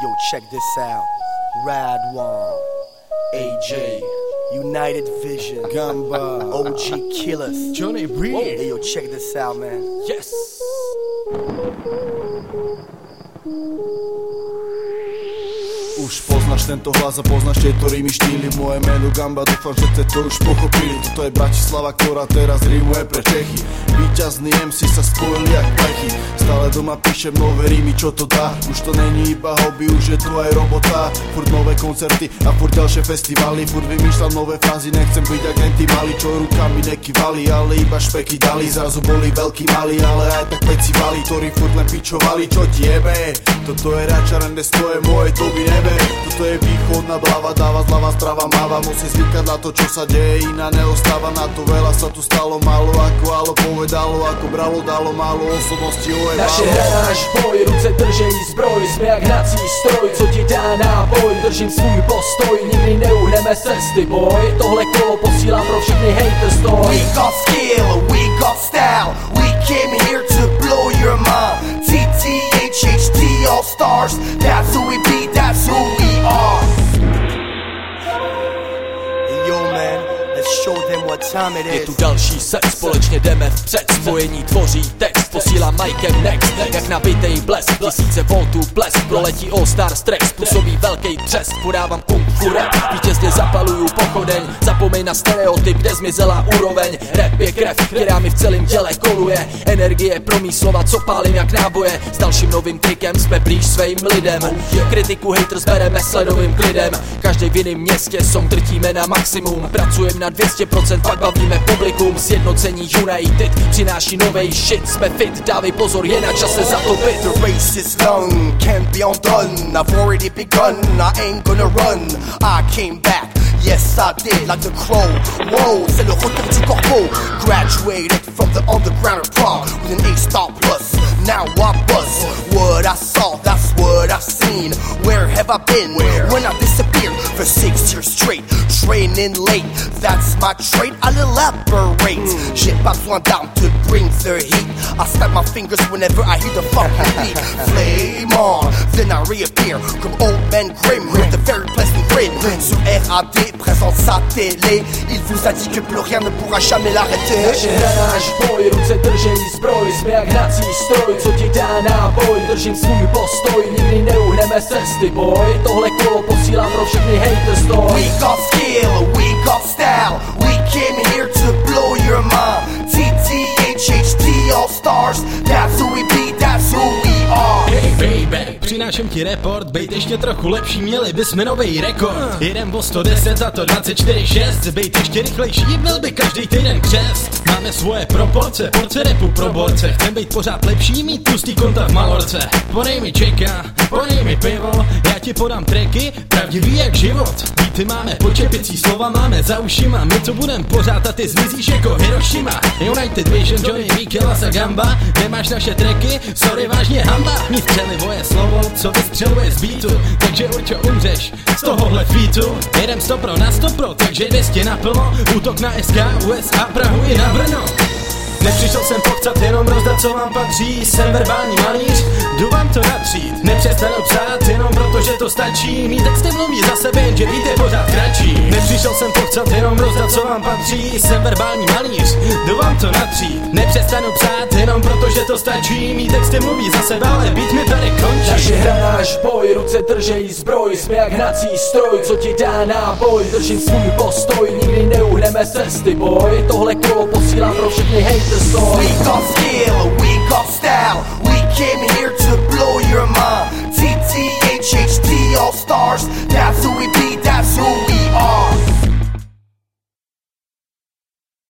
Yo, check this out. Rad One, AJ, United Vision, Gamba, OG Killers. Johnny Bree. Hey, yo, check this out, man. Yes. Už poznáš tento hlas a poznáš tieto rými štýly Moje meno Gamba, dúfam, že ste to už pochopili. Toto je Bratislava, ktorá teraz rímuje pre Čechy. Výťazný MC sa spojili jak plechy. Stále doma píšem nové rímy, čo to dá? Už to není iba hobby, už je to aj robota. Furt nové koncerty a furt ďalšie festivaly Furt vymýšľam nové fázy, nechcem byť tí mali Čo rukami nekývali, ale iba špeky dali. Zrazu boli veľkí mali, ale aj tak peci vali Ktorí furt len pičovali, čo ti jebe? Toto je Račarendes, to je moje doby nebe Východná blava, dáva zľava, strava máva. Musí zvykať na to, čo sa deje, iná neostáva Na to veľa. Sa tu stalo málo, ako alo povedalo Ako bralo, dalo málo osobnosti, ojebalo Naše hra náš boj, ruce držej zbroj. Jsme jak hnací stroj, co ti dá náboj. Držím svůj postoj, nikdy neuhneme cesty. Boj Tohle kolo posílám pro všechny haters stoj. We got skill, we got style. We came here to blow your mind. TTHHT All Stars, that's who we be, show them what time it Je is. tu další set, společně jdeme vpřed. Spojení tvoří text, posílám Mikem next. Jak nabitej blesk, tisíce voltů blesk. Proletí All Star Strex, působí velký třesk Podávám kung fu rap, vítězně zapaluju pochodeň. Zapomeň na stereotyp, kde zmizela úroveň. Rap je krev, která mi v celém těle koluje. Energie pro mý slova, co pálím jak náboje. S dalším novým trikem jsme blíž svým lidem. Kritiku haters bereme sledovým klidem. Každý v jiném městě song drtíme na maximum. Pracujem na 200%, pak bavíme publikum Sjednocení United přináší novej shit Jsme fit, dávej pozor, je na čase zatopit The race is long, can't be undone. I've already begun, I ain't gonna run. I came back, yes I did, like the crow. Whoa, c'est le retour du corbeau. Graduated from the underground prom with an A star plus. Now I buzz. What I saw, that's what I've seen. Where have I been? When I disappeared for six years straight, training late. That's my trait. I'll elaborate. J'ai pas besoin d'armes to bring the heat. I snap my fingers whenever I hear the fucking beat. Flame on, then I reappear comme old man grim with a very pleasant Sur RAD présente sa télé. Il vous a dit que plus rien ne pourra jamais l'arrêter. Naše hra náš boj, ruce držej zbroj Jsme jak hnací stroj, co ti dá náboj Držím svůj postoj, nikdy neuhneme z cesty boj Tohle kolo posílám pro všechny haters stoj We got skill, we got style. We přináším ti report, bejt ještě trochu lepší, měli bysme novej rekord. Jedem o 110 za to 24-6, bejt ještě rychlejší, byl by každý týden křest Máme svoje proporce, porce repu pro borce, chcem být pořád lepší, mít tlustý konta v malorce. Ponej mi čeka, ponej mi pivo, já ti podám treky, pravdivý jak život. Beaty máme počepicí, slova máme za ušima, my co budem pořád a ty zmizíš jako Hiroshima. United Vision, Johnny Killasa Gamba, nemáš naše treky, sorry vážně hamba. Mít střelivoje slovo, co vystřeluje z beatu. Takže určo umřeš z tohohle tweetu Jedem 100 pro na 100 pro, takže 200 naplno Útok na SK, USA, Prahu i na Brno Nepřišel jsem pochcat, jenom rozdat, co vám patří. Jsem verbální malíř, jdu vám to natřít. Nepřestanu psát, jenom proto, že to stačí. Mý texty mluví za sebe, jenže víte pořád kratší. Nepřišel jsem pochcat, jenom rozdat, co vám patří. Jsem verbální malíř, jdu vám to natřít. Nepřestanu psát, jenom proto, že to stačí. Mý texty mluví za sebe, ale být náš boj, ruce držej zbroj Jsme jak hnací stroj, co ti dá náboj Držím svůj postoj, nikdy neuhneme cesty boj Tohle kolo posílám pro všechny haters stoj We got skill, we got style. We came here to blow your mind. TTHHT All Stars, that's